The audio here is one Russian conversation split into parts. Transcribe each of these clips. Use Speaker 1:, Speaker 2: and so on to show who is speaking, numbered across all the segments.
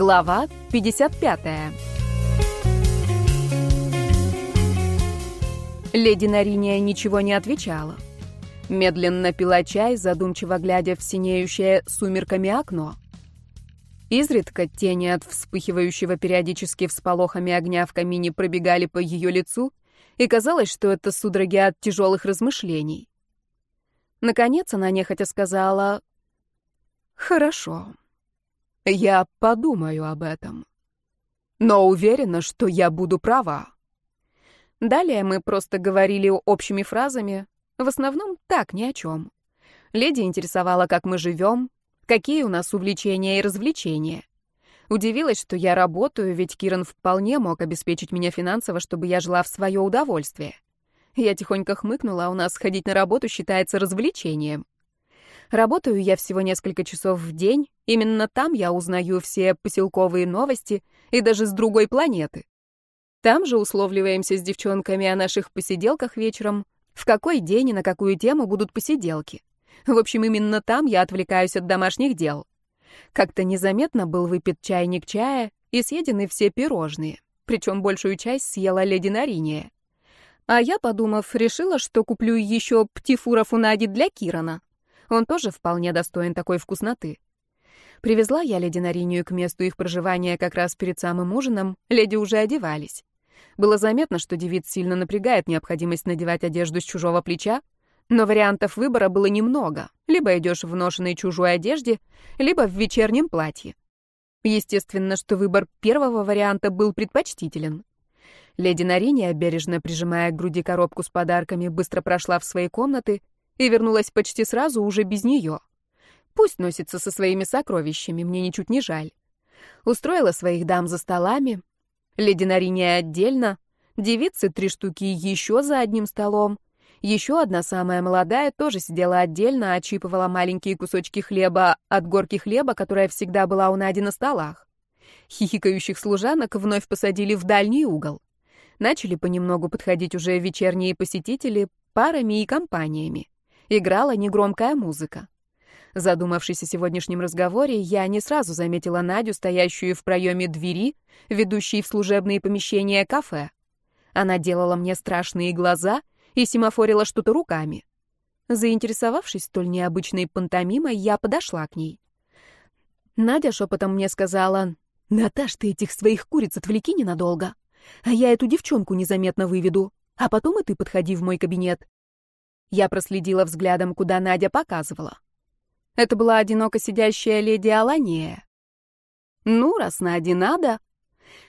Speaker 1: Глава 55. Леди Нариния ничего не отвечала. Медленно пила чай, задумчиво глядя в синеющее сумерками окно. Изредка тени от вспыхивающего периодически всполохами огня в камине пробегали по ее лицу, и казалось, что это судороги от тяжелых размышлений. Наконец она нехотя сказала «Хорошо, я подумаю об этом. Но уверена, что я буду права». Далее мы просто говорили общими фразами, в основном так, ни о чем. Леди интересовала, как мы живем, какие у нас увлечения и развлечения. Удивилась, что я работаю, ведь Киран вполне мог обеспечить меня финансово, чтобы я жила в свое удовольствие. Я тихонько хмыкнула, а у нас ходить на работу считается развлечением. Работаю я всего несколько часов в день, именно там я узнаю все поселковые новости и даже с другой планеты. Там же условливаемся с девчонками о наших посиделках вечером, в какой день и на какую тему будут посиделки. В общем, именно там я отвлекаюсь от домашних дел. Как-то незаметно был выпит чайник чая и съедены все пирожные, причем большую часть съела леди Нариния. А я, подумав, решила, что куплю еще птифура фунади для Кирана. Он тоже вполне достоин такой вкусноты. Привезла я леди Наринию к месту их проживания как раз перед самым ужином, леди уже одевались. Было заметно, что девиц сильно напрягает необходимость надевать одежду с чужого плеча, но вариантов выбора было немного. Либо идешь в ношенной чужой одежде, либо в вечернем платье. Естественно, что выбор первого варианта был предпочтителен. Леди Нариния, бережно прижимая к груди коробку с подарками, быстро прошла в свои комнаты и вернулась почти сразу уже без нее. Пусть носится со своими сокровищами, мне ничуть не жаль. Устроила своих дам за столами. Леди Нариния отдельно, девицы три штуки еще за одним столом, еще одна, самая молодая, тоже сидела отдельно, отщипывала маленькие кусочки хлеба от горки хлеба, которая всегда была у Нади на столах. Хихикающих служанок вновь посадили в дальний угол. Начали понемногу подходить уже вечерние посетители парами и компаниями. Играла негромкая музыка. Задумавшись о сегодняшнем разговоре, я не сразу заметила Надю, стоящую в проеме двери, ведущей в служебные помещения кафе. Она делала мне страшные глаза и семафорила что-то руками. Заинтересовавшись столь необычной пантомимой, я подошла к ней. Надя шепотом мне сказала, «Наташ, ты этих своих куриц отвлеки ненадолго, а я эту девчонку незаметно выведу, а потом и ты подходи в мой кабинет». Я проследила взглядом, куда Надя показывала. Это была одиноко сидящая леди Алания. Ну, раз Наде надо,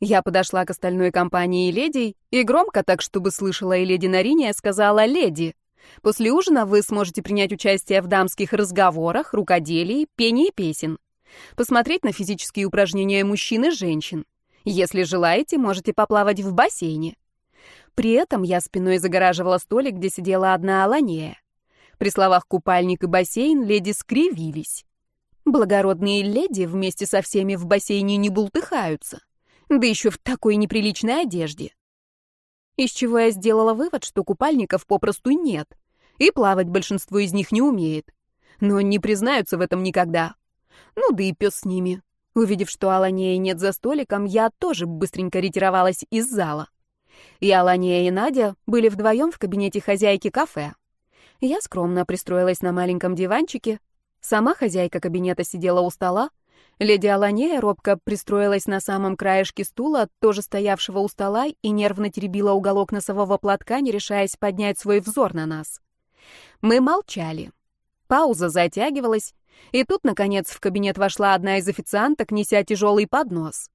Speaker 1: я подошла к остальной компании леди и громко, так чтобы слышала и леди Нариния, сказала «Леди, после ужина вы сможете принять участие в дамских разговорах, рукоделии, пении песен, посмотреть на физические упражнения мужчин и женщин. Если желаете, можете поплавать в бассейне». При этом я спиной загораживала столик, где сидела одна Аланея. При словах «купальник» и «бассейн» леди скривились. Благородные леди вместе со всеми в бассейне не бултыхаются да еще в такой неприличной одежде. Из чего я сделала вывод, что купальников попросту нет, и плавать большинство из них не умеет. Но не признаются в этом никогда. Ну да и пес с ними. Увидев, что Аланея нет за столиком, я тоже быстренько ретировалась из зала. И Аланея и Надя были вдвоем в кабинете хозяйки кафе. Я скромно пристроилась на маленьком диванчике. Сама хозяйка кабинета сидела у стола, Леди Аланея робко пристроилась на самом краешке стула, тоже стоявшего у стола, и нервно теребила уголок носового платка, не решаясь поднять свой взор на нас. Мы молчали. Пауза затягивалась, и тут, наконец, в кабинет вошла одна из официанток, неся тяжелый поднос.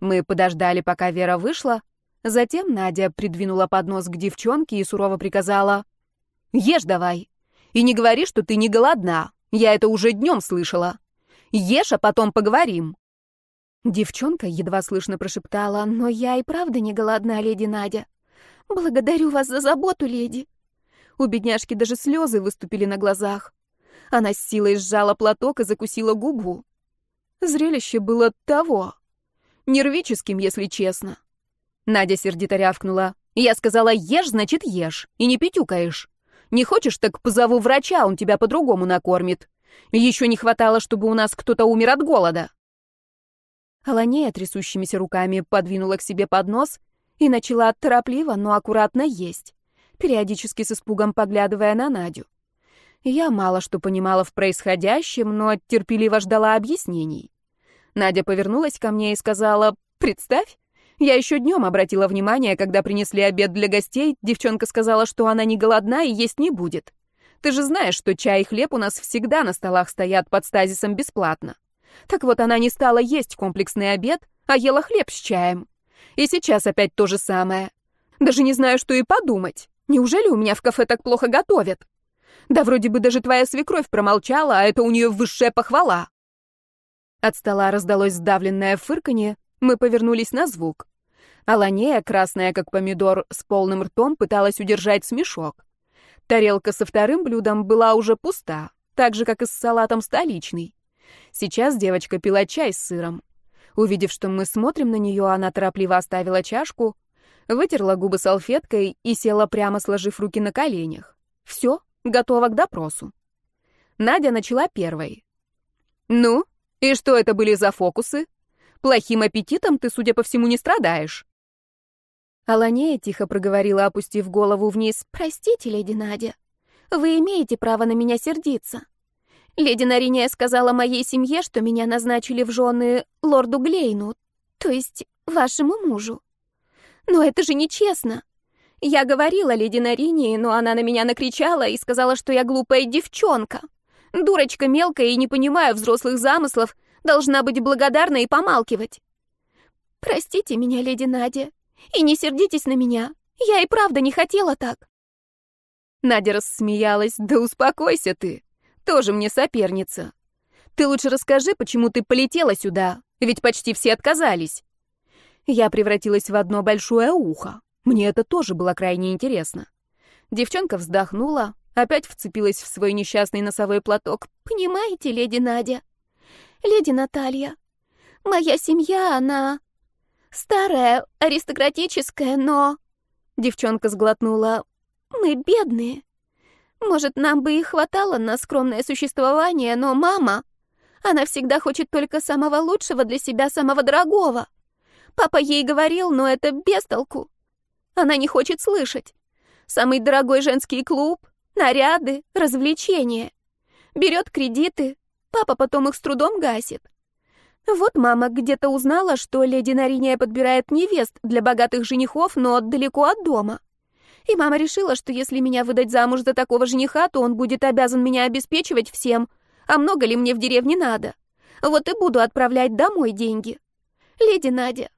Speaker 1: Мы подождали, пока Вера вышла, затем Надя придвинула поднос к девчонке и сурово приказала «Ешь давай, и не говори, что ты не голодна, я это уже днем слышала». Ешь, а потом поговорим». Девчонка едва слышно прошептала, «Но я и правда не голодна, леди Надя. Благодарю вас за заботу, леди». У бедняжки даже слезы выступили на глазах. Она с силой сжала платок и закусила губу. Зрелище было того. Нервическим, если честно. Надя сердито рявкнула. «Я сказала, ешь, значит, ешь, и не пятюкаешь. Не хочешь, так позову врача, он тебя по-другому накормит. Еще не хватало, чтобы у нас кто-то умер от голода. Аланея трясущимися руками подвинула к себе поднос и начала торопливо, но аккуратно есть, периодически с испугом поглядывая на Надю. Я мало что понимала в происходящем, но терпеливо ждала объяснений. Надя повернулась ко мне и сказала, «Представь, я еще днем обратила внимание, когда принесли обед для гостей, девчонка сказала, что она не голодна и есть не будет. Ты же знаешь, что чай и хлеб у нас всегда на столах стоят под стазисом бесплатно. Так вот, она не стала есть комплексный обед, а ела хлеб с чаем. И сейчас опять то же самое. Даже не знаю, что и подумать. Неужели у меня в кафе так плохо готовят? Да вроде бы даже твоя свекровь промолчала, а это у нее высшая похвала. От стола раздалось сдавленное фырканье, мы повернулись на звук. Аланея, красная как помидор, с полным ртом пыталась удержать смешок. Тарелка со вторым блюдом была уже пуста, так же, как и с салатом столичный. Сейчас девочка пила чай с сыром. Увидев, что мы смотрим на нее, она торопливо оставила чашку, вытерла губы салфеткой и села прямо, сложив руки на коленях. Все, готова к допросу. Надя начала первой. «Ну, и что это были за фокусы? Плохим аппетитом ты, судя по всему, не страдаешь».
Speaker 2: Аланея тихо проговорила, опустив голову вниз. «Простите, леди Надя, вы имеете право на меня сердиться. Леди Нариния сказала моей семье, что меня назначили в жены лорду Глейну, то есть вашему мужу. Но это же нечестно. Я говорила леди Наринии, но она на меня накричала и сказала, что я глупая девчонка. Дурочка мелкая и не понимаю взрослых замыслов, должна быть благодарна и помалкивать. Простите меня, леди Надя, и не сердитесь на меня. Я и правда не хотела так.
Speaker 1: Надя рассмеялась. Да успокойся ты. Тоже мне соперница. Ты лучше расскажи, почему ты полетела сюда, ведь почти все отказались. Я превратилась в одно большое ухо. Мне это тоже было крайне интересно. Девчонка вздохнула, опять вцепилась в свой несчастный носовой платок.
Speaker 2: «Понимаете, леди Надя? Леди Наталья, моя семья, она старая, аристократическая, но...» Девчонка сглотнула. «Мы бедные. Может, нам бы и хватало на скромное существование, но мама... Она всегда хочет только самого лучшего для себя, самого дорогого. Папа ей говорил, но это без толку. Она не хочет слышать. Самый дорогой женский клуб, наряды, развлечения. Берет кредиты, папа потом их с трудом гасит. Вот мама где-то узнала, что леди Нариния подбирает невест для богатых женихов, но далеко от дома. И мама решила, что если меня выдать замуж за такого жениха, то он будет обязан меня обеспечивать всем. А много ли мне в деревне надо? Вот и буду отправлять домой деньги. Леди Надя,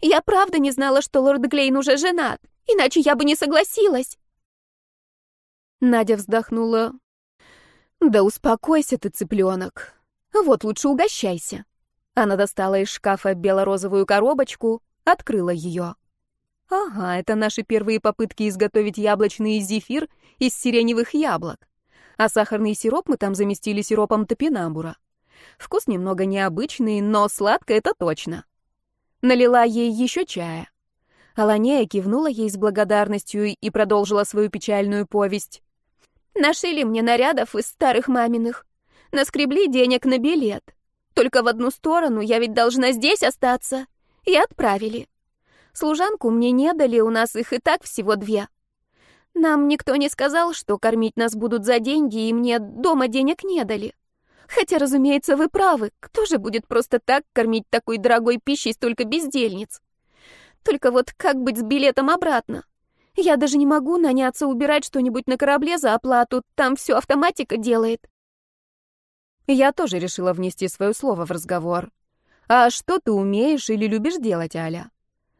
Speaker 2: я правда не знала, что лорд Глейн уже женат, иначе я бы не согласилась.
Speaker 1: Надя вздохнула. Да успокойся ты, цыпленок. Вот лучше угощайся. Она достала из шкафа бело-розовую коробочку, открыла ее. Ага, это наши первые попытки изготовить яблочный зефир из сиреневых яблок. А сахарный сироп мы там заместили сиропом топинамбура. Вкус немного необычный, но сладко это точно. Налила ей еще чая. Аланея кивнула ей с благодарностью и продолжила свою печальную повесть.
Speaker 2: «Нашили мне нарядов из старых маминых. Наскребли денег на билет. Только в одну сторону, я ведь должна здесь остаться. И отправили. Служанку мне не дали, у нас их и так всего две. Нам никто не сказал, что кормить нас будут за деньги, и мне дома денег не дали. Хотя, разумеется, вы правы, кто же будет просто так кормить такой дорогой пищей столько бездельниц? Только вот как быть с билетом обратно? Я даже не могу наняться убирать что-нибудь на корабле за оплату, там все автоматика делает.
Speaker 1: Я тоже решила внести свое слово в разговор. А что ты умеешь или любишь делать, Аля?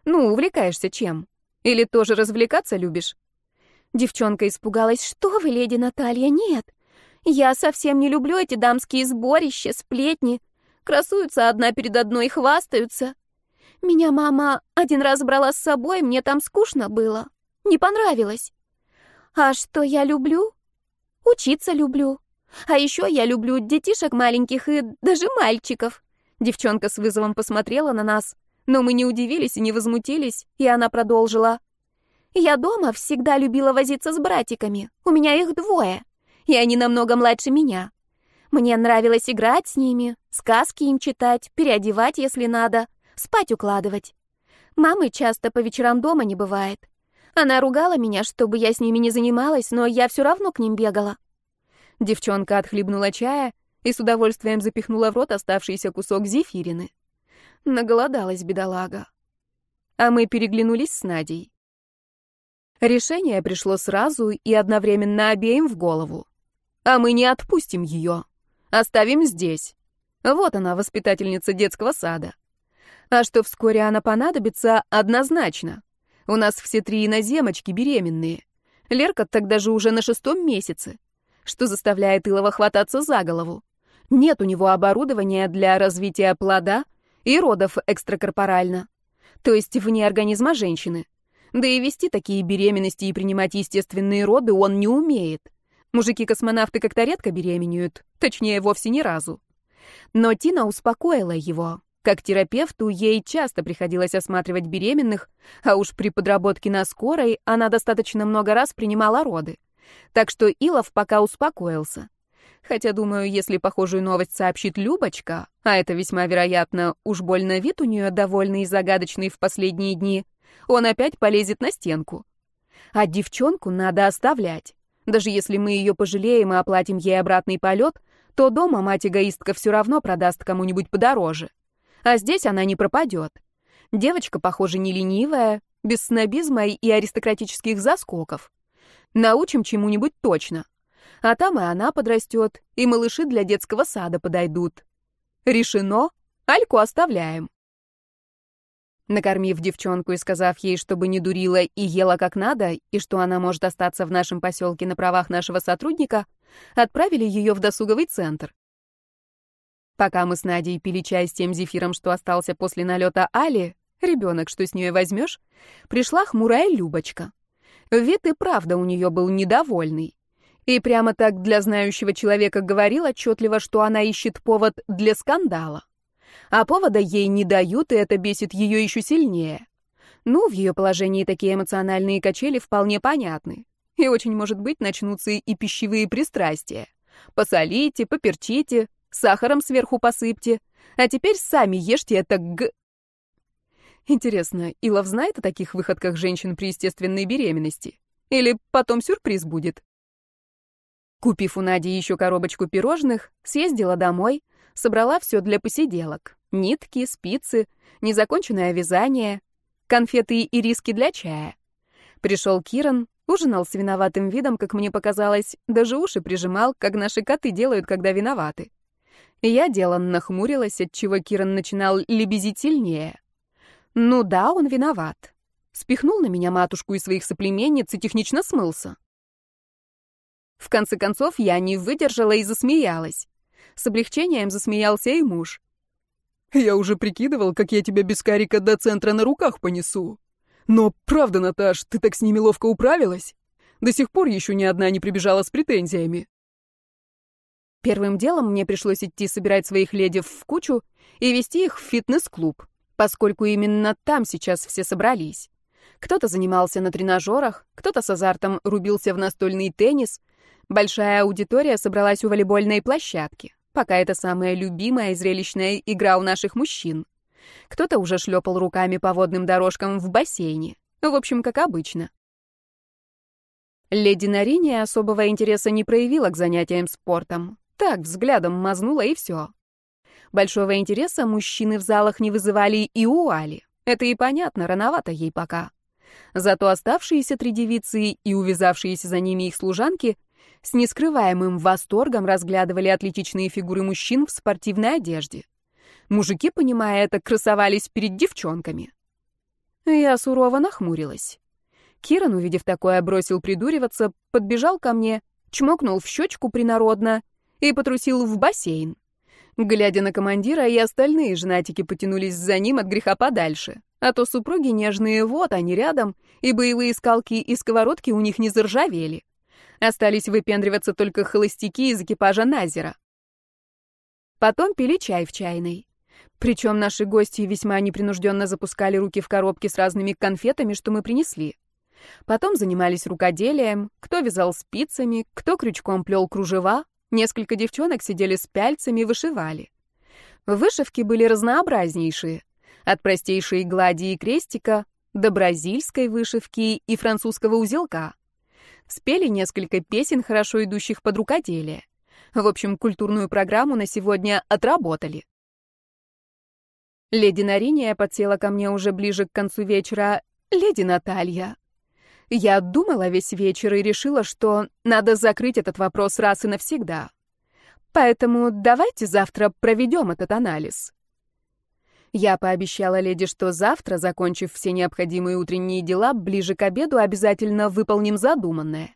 Speaker 1: Ну, увлекаешься чем? Или тоже развлекаться любишь?»
Speaker 2: Девчонка испугалась. «Что вы, леди Наталья, нет. Я совсем не люблю эти дамские сборища, сплетни. Красуются одна перед одной и хвастаются. Меня мама один раз брала с собой, мне там скучно было. Не понравилось. А что я люблю? Учиться люблю. А еще я люблю детишек маленьких и даже мальчиков. Девчонка с вызовом посмотрела на нас. Но мы не удивились и не возмутились, и она продолжила. «Я дома всегда любила возиться с братиками. У меня их двое, и они намного младше меня. Мне нравилось играть с ними, сказки им читать, переодевать, если надо, спать укладывать. Мамы часто по вечерам дома не бывает. Она ругала меня, чтобы я с ними не занималась, но я все равно к ним бегала.
Speaker 1: Девчонка отхлебнула чая и с удовольствием запихнула в рот оставшийся кусок зефирины. Наголодалась бедолага. А мы переглянулись с Надей. Решение пришло сразу и одновременно обеим в голову. А мы не отпустим ее. Оставим здесь. Вот она, воспитательница детского сада. А что вскоре она понадобится, однозначно. У нас все три иноземочки беременные. Лерка тогда же уже на шестом месяце, что заставляет Илова хвататься за голову. Нет у него оборудования для развития плода и родов экстракорпорально, то есть вне организма женщины. Да и вести такие беременности и принимать естественные роды он не умеет. Мужики-космонавты как-то редко беременеют, точнее, вовсе ни разу. Но Тина успокоила его. Как терапевту ей часто приходилось осматривать беременных, а уж при подработке на скорой она достаточно много раз принимала роды. Так что Илов пока успокоился. Хотя, думаю, если похожую новость сообщит Любочка, а это весьма вероятно, уж больно вид у нее довольный и загадочный в последние дни, он опять полезет на стенку. А девчонку надо оставлять. Даже если мы ее пожалеем и оплатим ей обратный полет, то дома мать-эгоистка все равно продаст кому-нибудь подороже. А здесь она не пропадет. Девочка, похоже, не ленивая, без снобизма и аристократических заскоков. Научим чему-нибудь точно. А там и она подрастет, и малыши для детского сада подойдут. Решено, Альку оставляем. Накормив девчонку и сказав ей, чтобы не дурила и ела как надо, и что она может остаться в нашем поселке на правах нашего сотрудника, отправили ее в досуговый центр. Пока мы с Надей пили чай с тем зефиром, что остался после налета Али, ребенок, что с нее возьмешь, пришла хмурая Любочка. Вид и правда у нее был недовольный. И прямо так для знающего человека говорил отчетливо, что она ищет повод для скандала. А повода ей не дают, и это бесит ее еще сильнее. Ну, в ее положении такие эмоциональные качели вполне понятны. И очень, может быть, начнутся и пищевые пристрастия. Посолите, поперчите, сахаром сверху посыпьте, а теперь сами ешьте это г... Интересно, Илов знает о таких выходках женщин при естественной беременности? Или потом сюрприз будет? Купив у Нади еще коробочку пирожных, съездила домой, собрала все для посиделок. Нитки, спицы, незаконченное вязание, конфеты и риски для чая. Пришел Киран, ужинал с виноватым видом, как мне показалось, даже уши прижимал, как наши коты делают, когда виноваты. Я деланно хмурилась, отчего Киран начинал лебезить сильнее. Ну да, он виноват. Спихнул на меня матушку и своих соплеменниц и технично смылся. В конце концов, я не выдержала и засмеялась. С облегчением засмеялся и муж.
Speaker 3: «Я уже прикидывал, как я тебя без карика до центра на руках понесу. Но правда, Наташ, ты так с ними ловко управилась? До сих пор еще ни одна не прибежала с претензиями».
Speaker 1: Первым делом мне пришлось идти собирать своих леди в кучу и вести их в фитнес-клуб поскольку именно там сейчас все собрались. Кто-то занимался на тренажерах, кто-то с азартом рубился в настольный теннис. Большая аудитория собралась у волейбольной площадки, пока это самая любимая и зрелищная игра у наших мужчин. Кто-то уже шлепал руками по водным дорожкам в бассейне. В общем, как обычно. Леди Нариния особого интереса не проявила к занятиям спортом. Так, взглядом мазнула и все. Большого интереса мужчины в залах не вызывали и у Али. Это и понятно, рановато ей пока. Зато оставшиеся три девицы и увязавшиеся за ними их служанки с нескрываемым восторгом разглядывали атлетичные фигуры мужчин в спортивной одежде. Мужики, понимая это, красовались перед девчонками. Я сурово нахмурилась. Киран, увидев такое, бросил придуриваться, подбежал ко мне, чмокнул в щечку принародно и потрусил в бассейн. Глядя на командира, и остальные женатики потянулись за ним от греха подальше. А то супруги нежные, вот они рядом, и боевые скалки и сковородки у них не заржавели. Остались выпендриваться только холостяки из экипажа Назера. Потом пили чай в чайной. Причем наши гости весьма непринужденно запускали руки в коробки с разными конфетами, что мы принесли. Потом занимались рукоделием, кто вязал спицами, кто крючком плел кружева, Несколько девчонок сидели с пяльцами и вышивали. Вышивки были разнообразнейшие. От простейшей глади и крестика до бразильской вышивки и французского узелка. Спели несколько песен, хорошо идущих под рукоделие. В общем, культурную программу на сегодня отработали. Леди Нариния подсела ко мне уже ближе к концу вечера. «Леди Наталья». Я думала весь вечер и решила, что надо закрыть этот вопрос раз и навсегда. Поэтому давайте завтра проведем этот анализ. Я пообещала леди, что завтра, закончив все необходимые утренние дела, ближе к обеду обязательно выполним задуманное.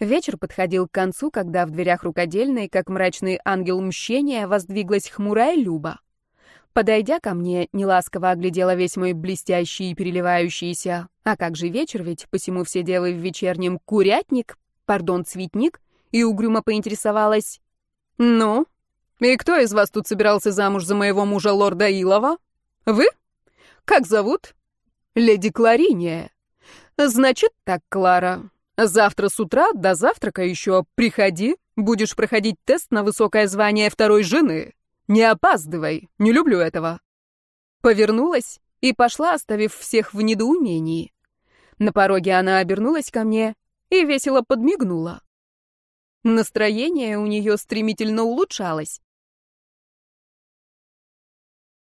Speaker 1: Вечер подходил к концу, когда в дверях рукодельной, как мрачный ангел мщения, воздвиглась хмурая Люба. Подойдя ко мне, неласково оглядела весь мой блестящий и переливающийся, а как же вечер, ведь посему все девы в вечернем курятник, пардон, цветник, и угрюмо поинтересовалась. «Ну, и кто из вас тут собирался замуж за моего мужа лорда Илова? Вы? Как зовут? Леди Клариния. Значит так, Клара. Завтра с утра до завтрака еще приходи, будешь проходить тест на высокое звание второй жены. Не опаздывай, не люблю этого. Повернулась и пошла, оставив всех в недоумении. На пороге она обернулась ко мне и весело подмигнула. Настроение у нее стремительно улучшалось.